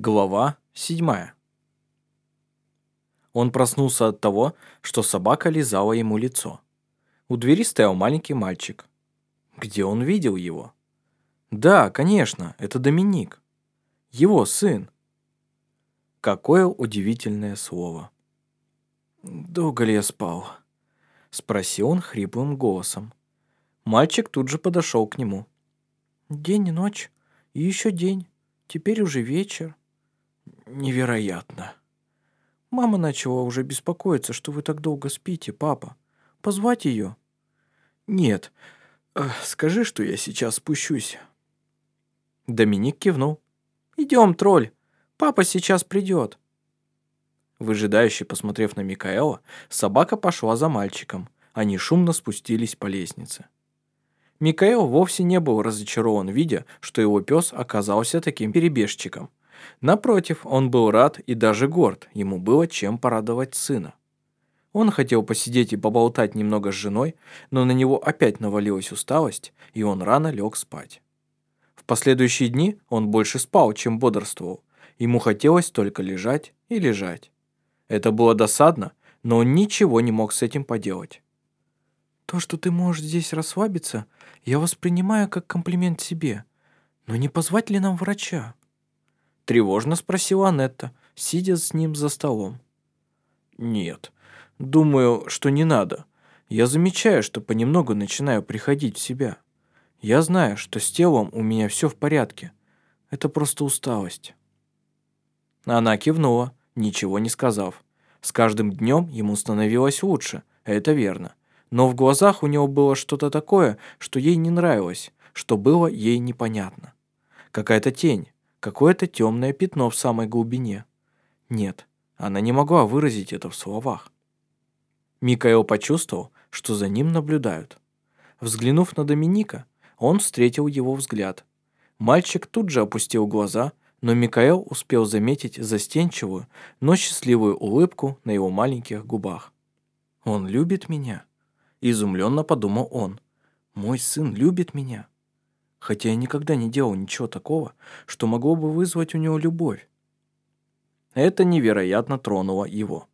Глава 7. Он проснулся от того, что собака лизала ему лицо. У двери стоял маленький мальчик. Где он видел его? Да, конечно, это Доминик. Его сын. Какое удивительное слово. «Долго ли я спал?» Спросил он хриплым голосом. Мальчик тут же подошел к нему. «День и ночь, и еще день. Теперь уже вечер. Невероятно. Мама начала уже беспокоиться, что вы так долго спите, папа. Позвать ее? Нет. Скажи, что я сейчас спущусь. Доминик кивнул. Идем, тролль. Папа сейчас придет. Выжидающе посмотрев на Микаэла, собака пошла за мальчиком. Они шумно спустились по лестнице. Микаэл вовсе не был разочарован, видя, что его пес оказался таким перебежчиком. Напротив, он был рад и даже горд, ему было чем порадовать сына. Он хотел посидеть и поболтать немного с женой, но на него опять навалилась усталость, и он рано лег спать. В последующие дни он больше спал, чем бодрствовал. Ему хотелось только лежать и лежать. Это было досадно, но он ничего не мог с этим поделать. То, что ты можешь здесь расслабиться, я воспринимаю как комплимент себе. Но не позвать ли нам врача?» Тревожно спросила Анетта, сидя с ним за столом. «Нет, думаю, что не надо. Я замечаю, что понемногу начинаю приходить в себя. Я знаю, что с телом у меня все в порядке. Это просто усталость». Она кивнула, ничего не сказав. С каждым днем ему становилось лучше, это верно но в глазах у него было что-то такое, что ей не нравилось, что было ей непонятно. Какая-то тень, какое-то темное пятно в самой глубине. Нет, она не могла выразить это в словах. Микаэл почувствовал, что за ним наблюдают. Взглянув на Доминика, он встретил его взгляд. Мальчик тут же опустил глаза, но Микаэл успел заметить застенчивую, но счастливую улыбку на его маленьких губах. «Он любит меня?» Изумленно подумал он. Мой сын любит меня. Хотя я никогда не делал ничего такого, что могло бы вызвать у него любовь. Это невероятно тронуло его.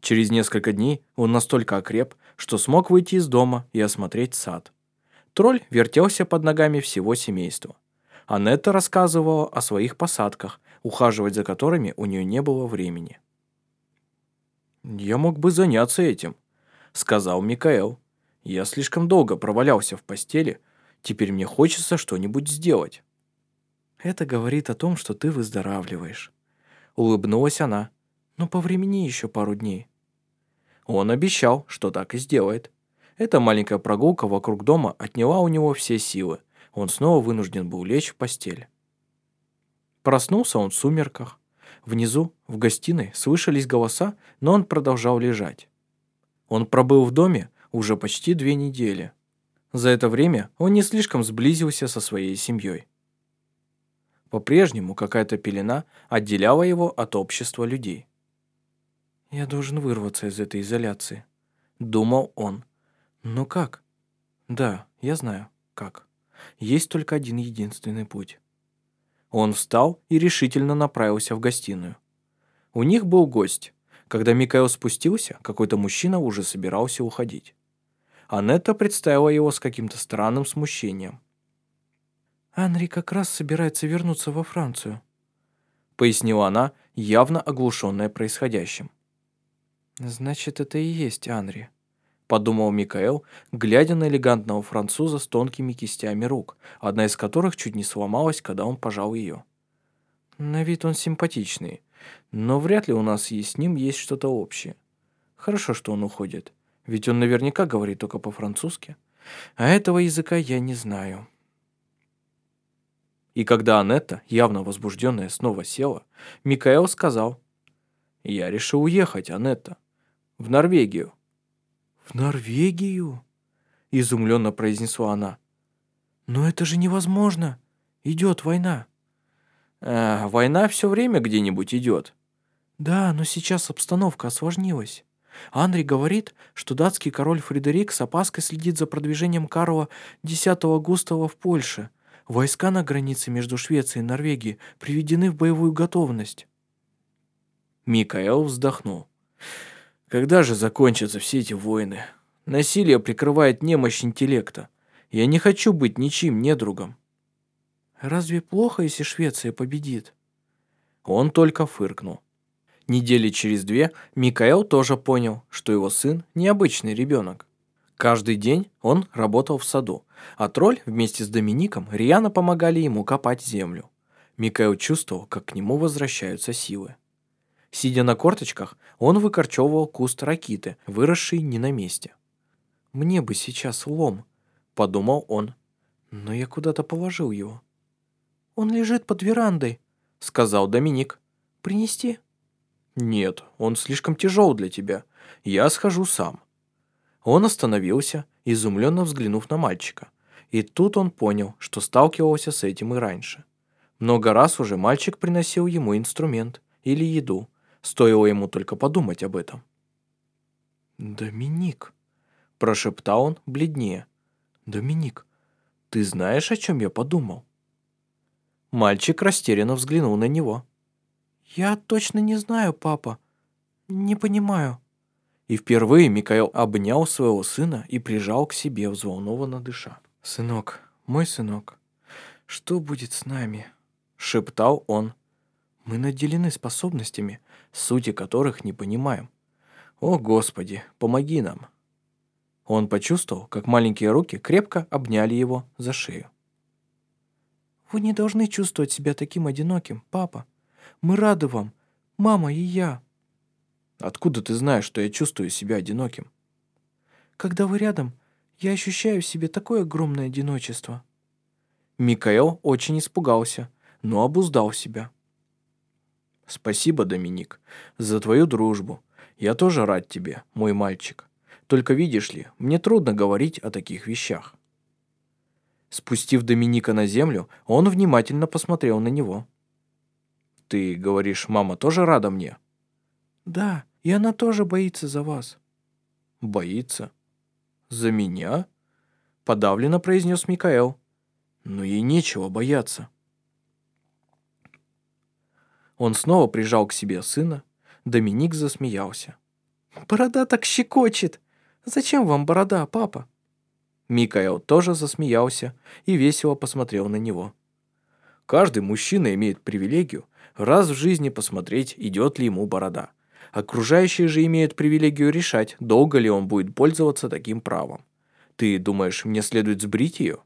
Через несколько дней он настолько окреп, что смог выйти из дома и осмотреть сад. Тролль вертелся под ногами всего семейства. Анетта рассказывала о своих посадках, ухаживать за которыми у нее не было времени. «Я мог бы заняться этим», сказал Микаэл. «Я слишком долго провалялся в постели, теперь мне хочется что-нибудь сделать». «Это говорит о том, что ты выздоравливаешь», — улыбнулась она. «Но повремени еще пару дней». Он обещал, что так и сделает. Эта маленькая прогулка вокруг дома отняла у него все силы. Он снова вынужден был лечь в постель. Проснулся он в сумерках. Внизу, в гостиной, слышались голоса, но он продолжал лежать. Он пробыл в доме уже почти две недели. За это время он не слишком сблизился со своей семьей. По-прежнему какая-то пелена отделяла его от общества людей. «Я должен вырваться из этой изоляции», — думал он. «Но как?» «Да, я знаю, как. Есть только один единственный путь». Он встал и решительно направился в гостиную. У них был гость, когда Микаэл спустился, какой-то мужчина уже собирался уходить. Анетта представила его с каким-то странным смущением. «Анри как раз собирается вернуться во Францию», пояснила она, явно оглушенная происходящим. «Значит, это и есть Анри», подумал Микаэл, глядя на элегантного француза с тонкими кистями рук, одна из которых чуть не сломалась, когда он пожал ее. На вид он симпатичный, но вряд ли у нас и с ним есть что-то общее. Хорошо, что он уходит, ведь он наверняка говорит только по-французски. А этого языка я не знаю. И когда Анетта, явно возбужденная, снова села, Микаэл сказал, «Я решил уехать, Анетта, в Норвегию». «В Норвегию?» – изумленно произнесла она. «Но это же невозможно. Идет война». Э, война все время где-нибудь идет. Да, но сейчас обстановка осложнилась. Андрей говорит, что датский король Фредерик с опаской следит за продвижением Карла X Густава в Польше, Войска на границе между Швецией и Норвегией приведены в боевую готовность. Микаэл вздохнул. Когда же закончатся все эти войны? Насилие прикрывает немощь интеллекта. Я не хочу быть ничьим недругом. Разве плохо, если Швеция победит? Он только фыркнул. Недели через две Микаэл тоже понял, что его сын необычный ребенок. Каждый день он работал в саду, а тролль вместе с Домиником рьяно помогали ему копать землю. Микаэл чувствовал, как к нему возвращаются силы. Сидя на корточках, он выкорчевывал куст ракиты, выросший не на месте. «Мне бы сейчас лом», — подумал он, — «но я куда-то положил его». «Он лежит под верандой», — сказал Доминик. «Принести?» «Нет, он слишком тяжел для тебя. Я схожу сам». Он остановился, изумленно взглянув на мальчика. И тут он понял, что сталкивался с этим и раньше. Много раз уже мальчик приносил ему инструмент или еду, стоило ему только подумать об этом. «Доминик», – прошептал он бледнее. «Доминик, ты знаешь, о чем я подумал?» Мальчик растерянно взглянул на него. «Я точно не знаю, папа. Не понимаю». И впервые Микаэл обнял своего сына и прижал к себе, взволнованно дыша. «Сынок, мой сынок, что будет с нами?» — шептал он. «Мы наделены способностями, сути которых не понимаем. О, Господи, помоги нам!» Он почувствовал, как маленькие руки крепко обняли его за шею. «Вы не должны чувствовать себя таким одиноким, папа. Мы рады вам, мама и я». Откуда ты знаешь, что я чувствую себя одиноким? Когда вы рядом, я ощущаю в себе такое огромное одиночество. Микаэл очень испугался, но обуздал себя. Спасибо, Доминик, за твою дружбу. Я тоже рад тебе, мой мальчик. Только видишь ли, мне трудно говорить о таких вещах. Спустив Доминика на землю, он внимательно посмотрел на него. «Ты говоришь, мама тоже рада мне?» «Да, и она тоже боится за вас». «Боится? За меня?» Подавленно произнес Микаэл. «Но ей нечего бояться». Он снова прижал к себе сына. Доминик засмеялся. «Борода так щекочет! Зачем вам борода, папа?» Микаэл тоже засмеялся и весело посмотрел на него. Каждый мужчина имеет привилегию раз в жизни посмотреть, идет ли ему борода. Окружающие же имеют привилегию решать, долго ли он будет пользоваться таким правом. Ты думаешь, мне следует сбрить ее?»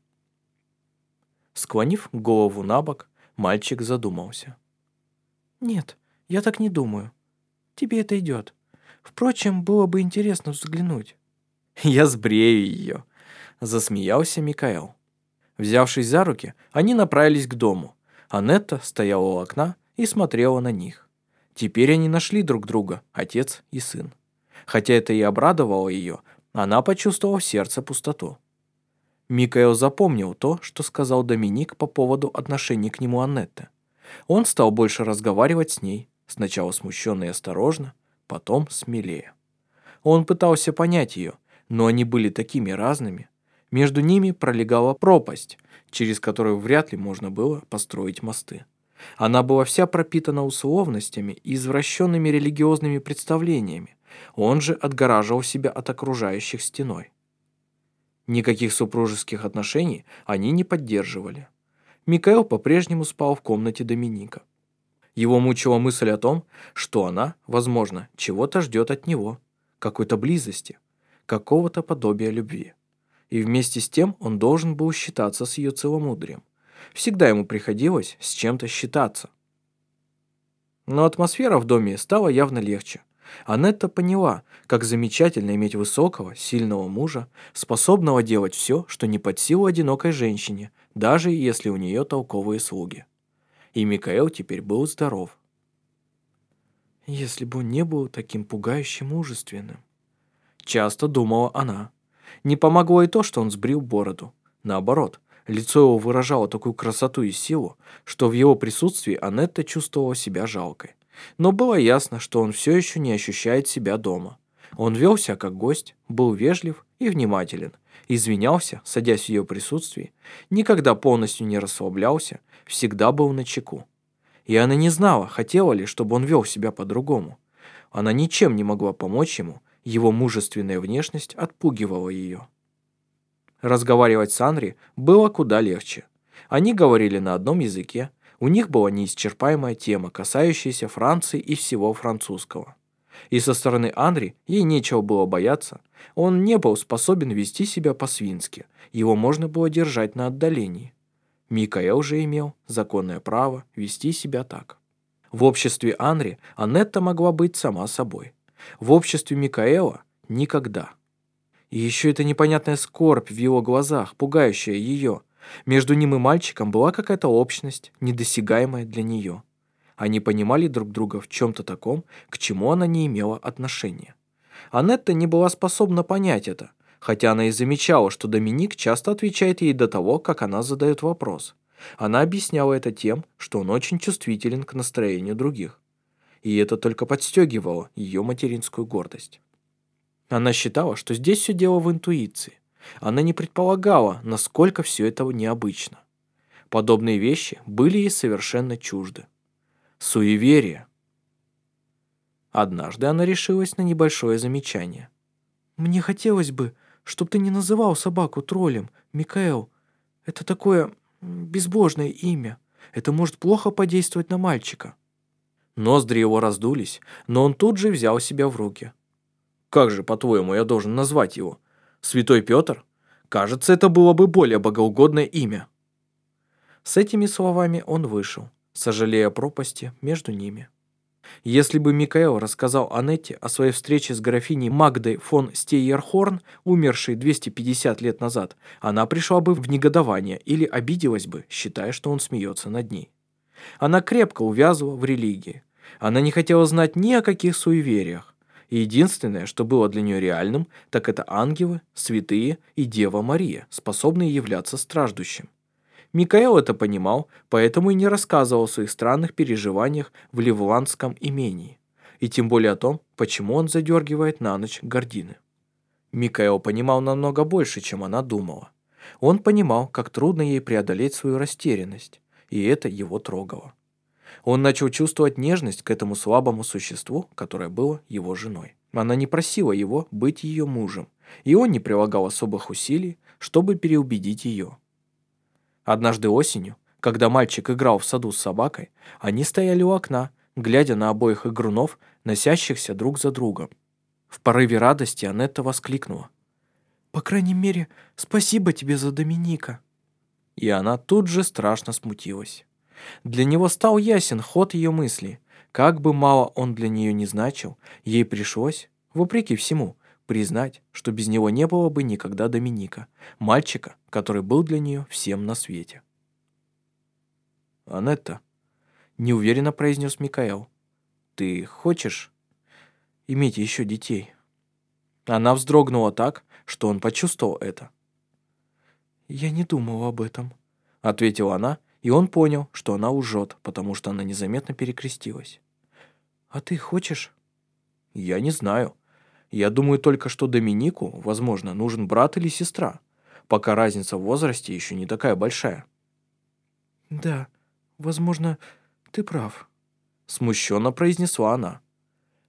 Склонив голову на бок, мальчик задумался. «Нет, я так не думаю. Тебе это идет. Впрочем, было бы интересно взглянуть». «Я сбрею ее», — засмеялся Микаэл. Взявшись за руки, они направились к дому. Анетта стояла у окна и смотрела на них. Теперь они нашли друг друга, отец и сын. Хотя это и обрадовало ее, она почувствовала в сердце пустоту. Микаэл запомнил то, что сказал Доминик по поводу отношений к нему Аннетты. Он стал больше разговаривать с ней, сначала смущенно и осторожно, потом смелее. Он пытался понять ее, но они были такими разными. Между ними пролегала пропасть, через которую вряд ли можно было построить мосты. Она была вся пропитана условностями и извращенными религиозными представлениями. Он же отгораживал себя от окружающих стеной. Никаких супружеских отношений они не поддерживали. Микаэл по-прежнему спал в комнате Доминика. Его мучила мысль о том, что она, возможно, чего-то ждет от него, какой-то близости, какого-то подобия любви. И вместе с тем он должен был считаться с ее целомудрием. Всегда ему приходилось с чем-то считаться. Но атмосфера в доме стала явно легче. Анетта поняла, как замечательно иметь высокого, сильного мужа, способного делать все, что не под силу одинокой женщине, даже если у нее толковые слуги. И Микаэл теперь был здоров. Если бы он не был таким пугающе мужественным. Часто думала она. Не помогло и то, что он сбрил бороду. Наоборот, Лицо его выражало такую красоту и силу, что в его присутствии Анетта чувствовала себя жалкой. Но было ясно, что он все еще не ощущает себя дома. Он вел себя как гость, был вежлив и внимателен, извинялся, садясь в ее присутствии, никогда полностью не расслаблялся, всегда был на чеку. И она не знала, хотела ли, чтобы он вел себя по-другому. Она ничем не могла помочь ему, его мужественная внешность отпугивала ее. Разговаривать с Анри было куда легче. Они говорили на одном языке, у них была неисчерпаемая тема, касающаяся Франции и всего французского. И со стороны Анри ей нечего было бояться. Он не был способен вести себя по-свински, его можно было держать на отдалении. Микаэл же имел законное право вести себя так. В обществе Анри Анетта могла быть сама собой. В обществе Микаэла – никогда. И еще эта непонятная скорбь в его глазах, пугающая ее. Между ним и мальчиком была какая-то общность, недосягаемая для нее. Они понимали друг друга в чем-то таком, к чему она не имела отношения. Анетта не была способна понять это, хотя она и замечала, что Доминик часто отвечает ей до того, как она задает вопрос. Она объясняла это тем, что он очень чувствителен к настроению других. И это только подстегивало ее материнскую гордость. Она считала, что здесь все дело в интуиции. Она не предполагала, насколько все это необычно. Подобные вещи были ей совершенно чужды. Суеверие. Однажды она решилась на небольшое замечание. «Мне хотелось бы, чтобы ты не называл собаку троллем, Микаэл. Это такое безбожное имя. Это может плохо подействовать на мальчика». Ноздри его раздулись, но он тут же взял себя в руки. «Как же, по-твоему, я должен назвать его? Святой Петр? Кажется, это было бы более богоугодное имя». С этими словами он вышел, сожалея о пропасти между ними. Если бы Микаэл рассказал Анетте о своей встрече с графиней Магдой фон Стейерхорн, умершей 250 лет назад, она пришла бы в негодование или обиделась бы, считая, что он смеется над ней. Она крепко увязывала в религии. Она не хотела знать ни о каких суевериях. Единственное, что было для нее реальным, так это ангелы, святые и Дева Мария, способные являться страждущим. Микаэл это понимал, поэтому и не рассказывал о своих странных переживаниях в Ливландском имении, и тем более о том, почему он задергивает на ночь гордины. Микаэл понимал намного больше, чем она думала. Он понимал, как трудно ей преодолеть свою растерянность, и это его трогало. Он начал чувствовать нежность к этому слабому существу, которое было его женой. Она не просила его быть ее мужем, и он не прилагал особых усилий, чтобы переубедить ее. Однажды осенью, когда мальчик играл в саду с собакой, они стояли у окна, глядя на обоих игрунов, носящихся друг за другом. В порыве радости Анетта воскликнула. «По крайней мере, спасибо тебе за Доминика». И она тут же страшно смутилась. Для него стал ясен ход ее мысли. Как бы мало он для нее не значил, ей пришлось, вопреки всему, признать, что без него не было бы никогда Доминика, мальчика, который был для нее всем на свете. «Анетта», — неуверенно произнес Микаэл, — «ты хочешь иметь еще детей?» Она вздрогнула так, что он почувствовал это. «Я не думал об этом», — ответила она, и он понял, что она ужет, потому что она незаметно перекрестилась. «А ты хочешь?» «Я не знаю», я думаю только, что Доминику, возможно, нужен брат или сестра, пока разница в возрасте еще не такая большая. «Да, возможно, ты прав», — смущенно произнесла она.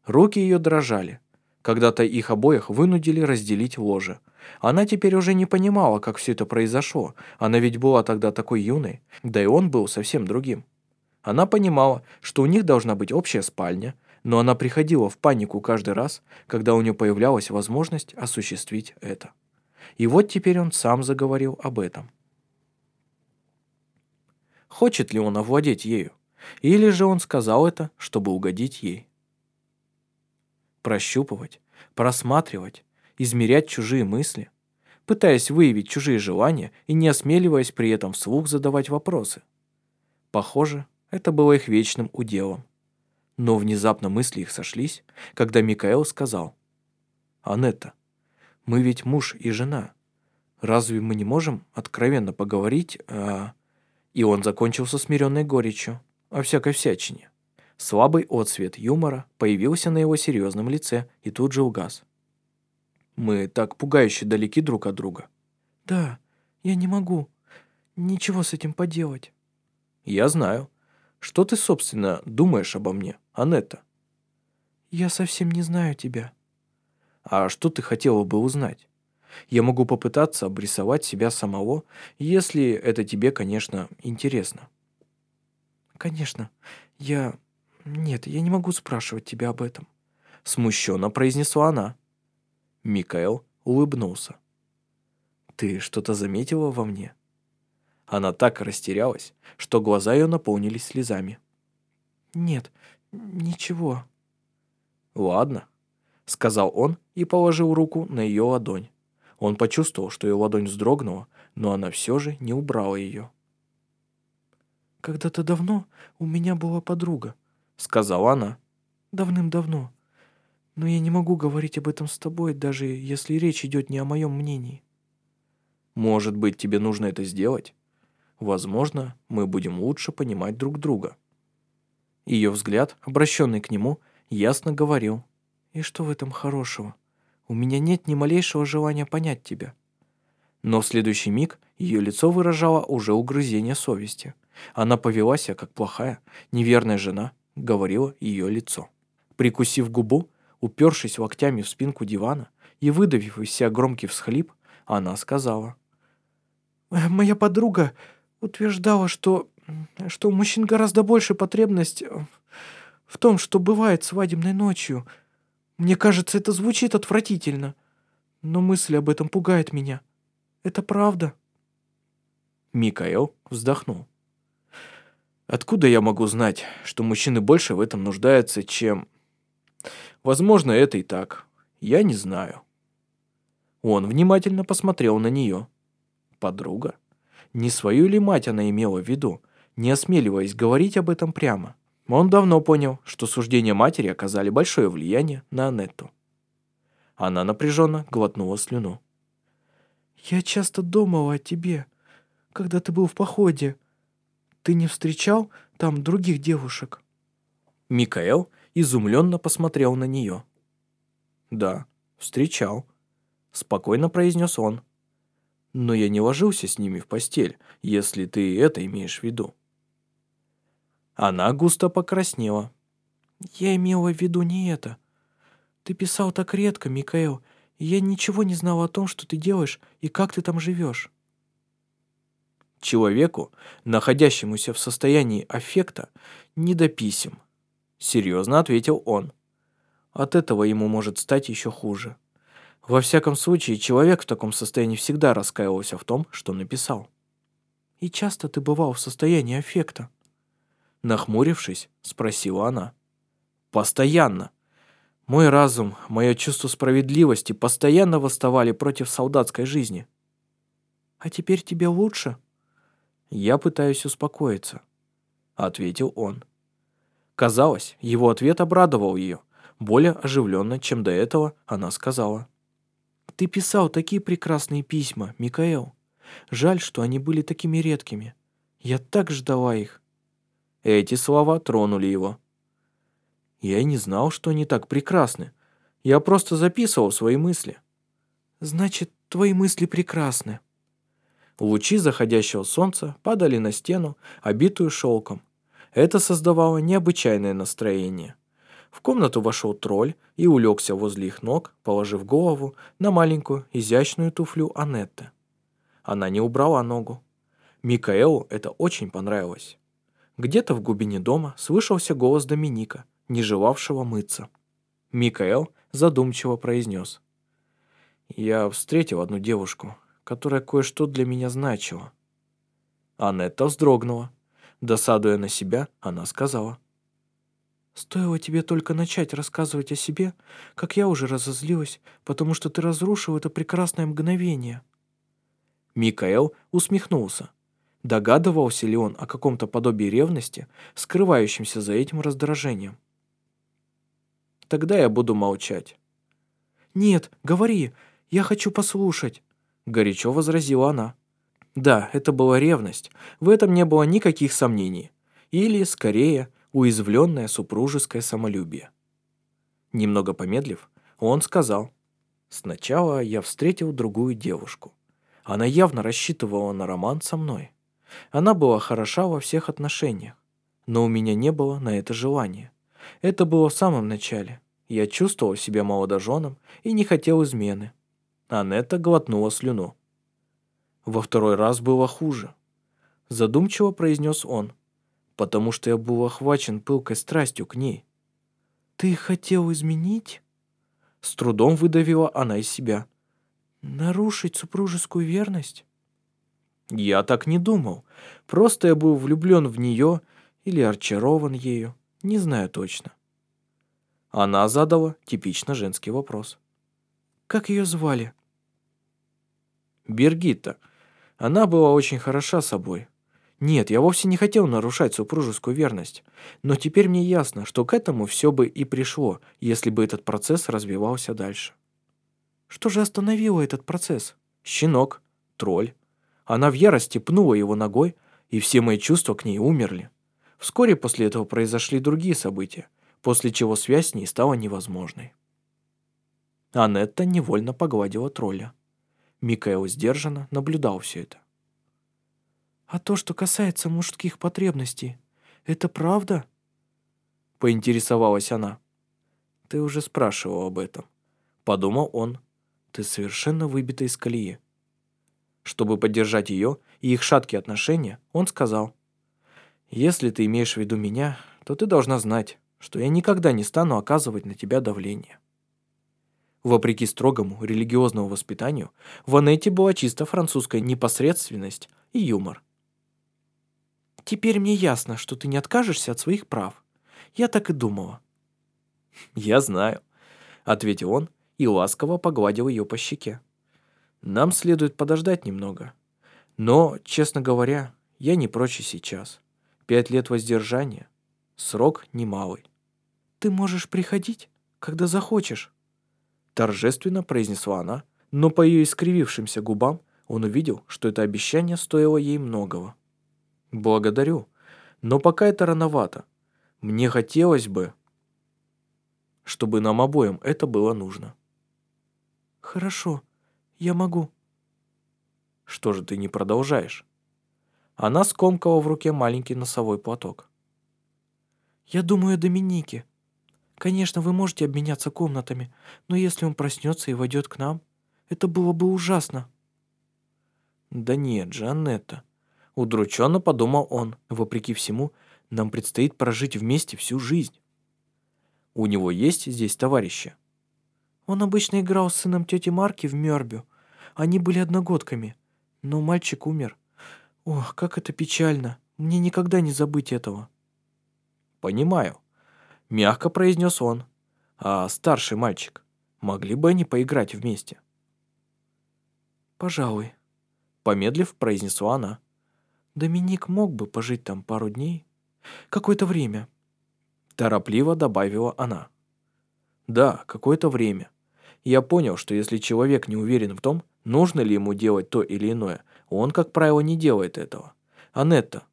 Руки ее дрожали. Когда-то их обоих вынудили разделить ложе. Она теперь уже не понимала, как все это произошло. Она ведь была тогда такой юной, да и он был совсем другим. Она понимала, что у них должна быть общая спальня, но она приходила в панику каждый раз, когда у нее появлялась возможность осуществить это. И вот теперь он сам заговорил об этом. Хочет ли он овладеть ею? Или же он сказал это, чтобы угодить ей? Прощупывать, просматривать, измерять чужие мысли, пытаясь выявить чужие желания и не осмеливаясь при этом вслух задавать вопросы. Похоже, это было их вечным уделом. Но внезапно мысли их сошлись, когда Микаэл сказал, «Анетта, мы ведь муж и жена. Разве мы не можем откровенно поговорить о...» И он закончился смиренной горечью, о всякой всячине. Слабый отсвет юмора появился на его серьезном лице и тут же угас. «Мы так пугающе далеки друг от друга», Да, я не могу ничего с этим поделать. Я знаю. Что ты, собственно, думаешь обо мне, Анетта? Я совсем не знаю тебя. А что ты хотела бы узнать? Я могу попытаться обрисовать себя самого, если это тебе, конечно, интересно. Конечно. Я... Нет, я не могу спрашивать тебя об этом. Смущенно произнесла она. Микаэл улыбнулся. «Ты что-то заметила во мне?» Она так растерялась, что глаза ее наполнились слезами. «Нет, ничего». «Ладно», — сказал он и положил руку на ее ладонь. Он почувствовал, что ее ладонь вздрогнула, но она все же не убрала ее. «Когда-то давно у меня была подруга», — сказала она. «Давным-давно. Но я не могу говорить об этом с тобой, даже если речь идет не о моем мнении». «Может быть, тебе нужно это сделать? Возможно, мы будем лучше понимать друг друга». Ее взгляд, обращенный к нему, ясно говорил. «И что в этом хорошего? У меня нет ни малейшего желания понять тебя». Но в следующий миг ее лицо выражало уже угрызение совести. Она повела себя как плохая, неверная жена, говорила ее лицо. Прикусив губу, упершись локтями в спинку дивана и выдавив из себя громкий всхлип, она сказала. «Моя подруга утверждала, что, что у мужчин гораздо больше потребность в том, что бывает свадебной ночью. Мне кажется, это звучит отвратительно, но мысль об этом пугает меня. Это правда». Микаэл вздохнул. Откуда я могу знать, что мужчины больше в этом нуждаются, чем... Возможно, это и так. Я не знаю. Он внимательно посмотрел на нее. Подруга? Не свою ли мать она имела в виду, не осмеливаясь говорить об этом прямо? Он давно понял, что суждения матери оказали большое влияние на Анетту. Она напряженно глотнула слюну. «Я часто думала о тебе, когда ты был в походе», ты не встречал там других девушек?» Микаэл изумленно посмотрел на нее. «Да, встречал», — спокойно произнес он. «Но я не ложился с ними в постель, если ты это имеешь в виду». Она густо покраснела. «Я имела в виду не это. Ты писал так редко, Микаэл, и я ничего не знал о том, что ты делаешь и как ты там живешь. Человеку, находящемуся в состоянии аффекта, не до писем. Серьезно ответил он. От этого ему может стать еще хуже. Во всяком случае, человек в таком состоянии всегда раскаивался в том, что написал. «И часто ты бывал в состоянии аффекта?» Нахмурившись, спросила она. «Постоянно. Мой разум, мое чувство справедливости постоянно восставали против солдатской жизни». «А теперь тебе лучше?» «Я пытаюсь успокоиться», — ответил он. Казалось, его ответ обрадовал ее, более оживленно, чем до этого она сказала. «Ты писал такие прекрасные письма, Микаэл. Жаль, что они были такими редкими. Я так ждала их». Эти слова тронули его. «Я не знал, что они так прекрасны. Я просто записывал свои мысли». «Значит, твои мысли прекрасны», Лучи заходящего солнца падали на стену, обитую шелком. Это создавало необычайное настроение. В комнату вошел тролль и улегся возле их ног, положив голову на маленькую изящную туфлю Анетты. Она не убрала ногу. Микаэлу это очень понравилось. Где-то в глубине дома слышался голос Доминика, не желавшего мыться. Микаэл задумчиво произнес. «Я встретил одну девушку, которая кое-что для меня значила. Анетта вздрогнула. Досадуя на себя, она сказала. «Стоило тебе только начать рассказывать о себе, как я уже разозлилась, потому что ты разрушил это прекрасное мгновение». Микаэл усмехнулся. Догадывался ли он о каком-то подобии ревности, скрывающемся за этим раздражением? «Тогда я буду молчать». «Нет, говори, я хочу послушать» горячо возразила она. Да, это была ревность, в этом не было никаких сомнений. Или, скорее, уязвленное супружеское самолюбие. Немного помедлив, он сказал, «Сначала я встретил другую девушку. Она явно рассчитывала на роман со мной. Она была хороша во всех отношениях, но у меня не было на это желания. Это было в самом начале. Я чувствовал себя молодоженом и не хотел измены. Анетта глотнула слюну. Во второй раз было хуже. Задумчиво произнес он, потому что я был охвачен пылкой страстью к ней. «Ты хотел изменить?» С трудом выдавила она из себя. «Нарушить супружескую верность?» Я так не думал. Просто я был влюблен в нее или очарован ею. Не знаю точно. Она задала типично женский вопрос. «Как ее звали?» «Бергитта. Она была очень хороша собой. Нет, я вовсе не хотел нарушать супружескую верность. Но теперь мне ясно, что к этому все бы и пришло, если бы этот процесс развивался дальше. Что же остановило этот процесс? Щенок, тролль. Она в ярости пнула его ногой, и все мои чувства к ней умерли. Вскоре после этого произошли другие события, после чего связь с ней стала невозможной. Анетта невольно погладила тролля. Микаэл сдержанно наблюдал все это. «А то, что касается мужских потребностей, это правда?» Поинтересовалась она. «Ты уже спрашивал об этом». Подумал он. «Ты совершенно выбита из колеи». Чтобы поддержать ее и их шаткие отношения, он сказал. «Если ты имеешь в виду меня, то ты должна знать, что я никогда не стану оказывать на тебя давление». Вопреки строгому религиозному воспитанию, в Анетте была чисто французская непосредственность и юмор. Теперь мне ясно, что ты не откажешься от своих прав. Я так и думала». «Я знаю», — ответил он и ласково погладил ее по щеке. «Нам следует подождать немного. Но, честно говоря, я не прочь сейчас. Пять лет воздержания. Срок немалый». «Ты можешь приходить, когда захочешь», — торжественно произнесла она, но по ее искривившимся губам он увидел, что это обещание стоило ей многого. Благодарю, но пока это рановато. Мне хотелось бы, чтобы нам обоим это было нужно. Хорошо, я могу. Что же ты не продолжаешь? Она скомкала в руке маленький носовой платок. Я думаю о Доминике. Конечно, вы можете обменяться комнатами, но если он проснется и войдет к нам, это было бы ужасно. Да нет же, Аннетта, Удрученно подумал он. Вопреки всему, нам предстоит прожить вместе всю жизнь. У него есть здесь товарищи? Он обычно играл с сыном тети Марки в Мёрбю. Они были одногодками. Но мальчик умер. Ох, как это печально. Мне никогда не забыть этого. Понимаю. Мягко произнес он. А старший мальчик? Могли бы они поиграть вместе? Пожалуй. Помедлив, произнесла она. Доминик мог бы пожить там пару дней. Какое-то время. Торопливо добавила она. Да, какое-то время. Я понял, что если человек не уверен в том, нужно ли ему делать то или иное, он, как правило, не делает этого. Анетта,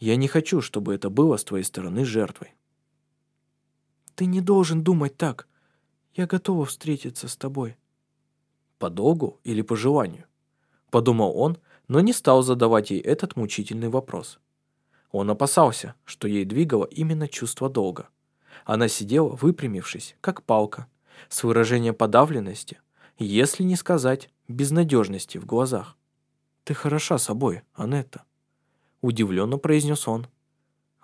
я не хочу, чтобы это было с твоей стороны жертвой. Ты не должен думать так. Я готова встретиться с тобой. По долгу или по желанию? Подумал он, но не стал задавать ей этот мучительный вопрос. Он опасался, что ей двигало именно чувство долга. Она сидела, выпрямившись, как палка, с выражением подавленности, если не сказать безнадежности в глазах. «Ты хороша собой, Анетта», — удивленно произнес он.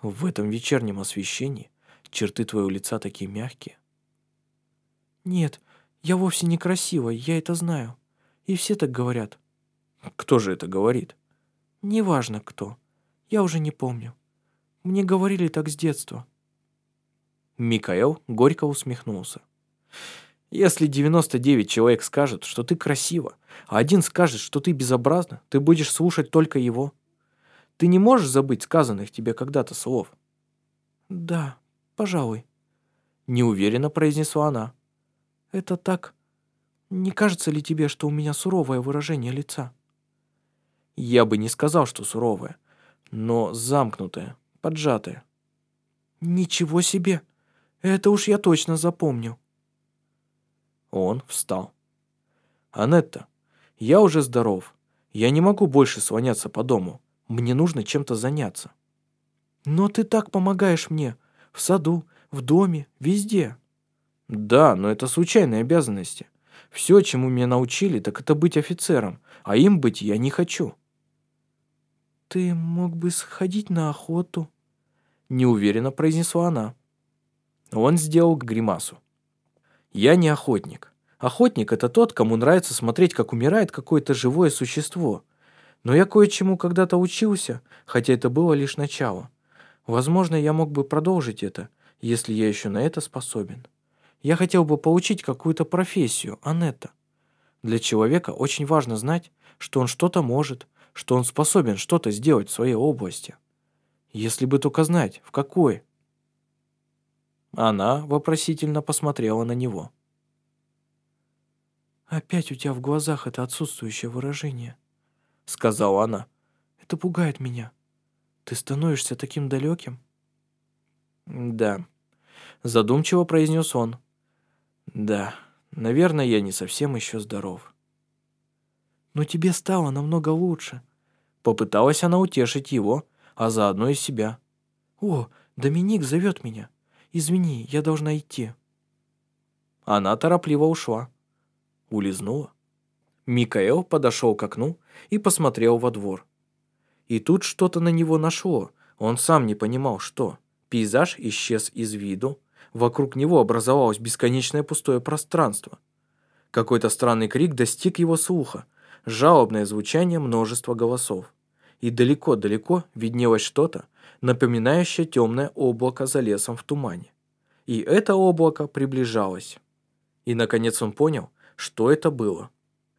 «В этом вечернем освещении черты твоего лица такие мягкие». «Нет, я вовсе не красивая, я это знаю. И все так говорят. Кто же это говорит? Неважно кто. Я уже не помню. Мне говорили так с детства. Микаэл горько усмехнулся. Если 99 человек скажут, что ты красива, а один скажет, что ты безобразна, ты будешь слушать только его. Ты не можешь забыть сказанных тебе когда-то слов. Да, пожалуй. Неуверенно произнесла она. Это так. Не кажется ли тебе, что у меня суровое выражение лица? Я бы не сказал, что суровая, но замкнутая, поджатая. Ничего себе! Это уж я точно запомню. Он встал. «Анетта, я уже здоров. Я не могу больше слоняться по дому. Мне нужно чем-то заняться». «Но ты так помогаешь мне. В саду, в доме, везде». «Да, но это случайные обязанности. Все, чему меня научили, так это быть офицером, а им быть я не хочу». «Ты мог бы сходить на охоту», — неуверенно произнесла она. Он сделал гримасу. «Я не охотник. Охотник — это тот, кому нравится смотреть, как умирает какое-то живое существо. Но я кое-чему когда-то учился, хотя это было лишь начало. Возможно, я мог бы продолжить это, если я еще на это способен. Я хотел бы получить какую-то профессию, Анетта. Для человека очень важно знать, что он что-то может, что он способен что-то сделать в своей области. Если бы только знать, в какой. Она вопросительно посмотрела на него. «Опять у тебя в глазах это отсутствующее выражение», — сказала она. «Это пугает меня. Ты становишься таким далеким?» «Да», — задумчиво произнес он. «Да, наверное, я не совсем еще здоров». «Но тебе стало намного лучше», — попыталась она утешить его, а заодно и себя. «О, Доминик зовет меня. Извини, я должна идти». Она торопливо ушла улизнула. Микаэл подошел к окну и посмотрел во двор. И тут что-то на него нашло, он сам не понимал, что. Пейзаж исчез из виду, вокруг него образовалось бесконечное пустое пространство. Какой-то странный крик достиг его слуха, жалобное звучание множества голосов. И далеко-далеко виднелось что-то, напоминающее темное облако за лесом в тумане. И это облако приближалось. И, наконец, он понял, что это было?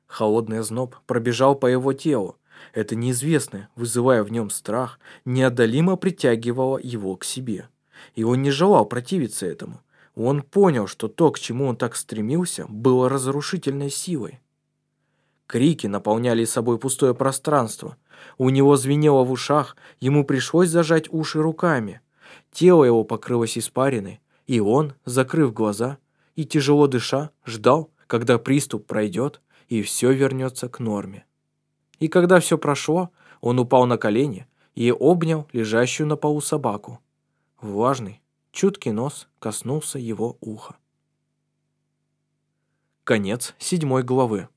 Холодный озноб пробежал по его телу. Это неизвестное, вызывая в нем страх, неодолимо притягивало его к себе. И он не желал противиться этому. Он понял, что то, к чему он так стремился, было разрушительной силой. Крики наполняли собой пустое пространство. У него звенело в ушах, ему пришлось зажать уши руками. Тело его покрылось испариной, и он, закрыв глаза и тяжело дыша, ждал, когда приступ пройдет и все вернется к норме. И когда все прошло, он упал на колени и обнял лежащую на полу собаку. Влажный, чуткий нос коснулся его уха. Конец седьмой главы.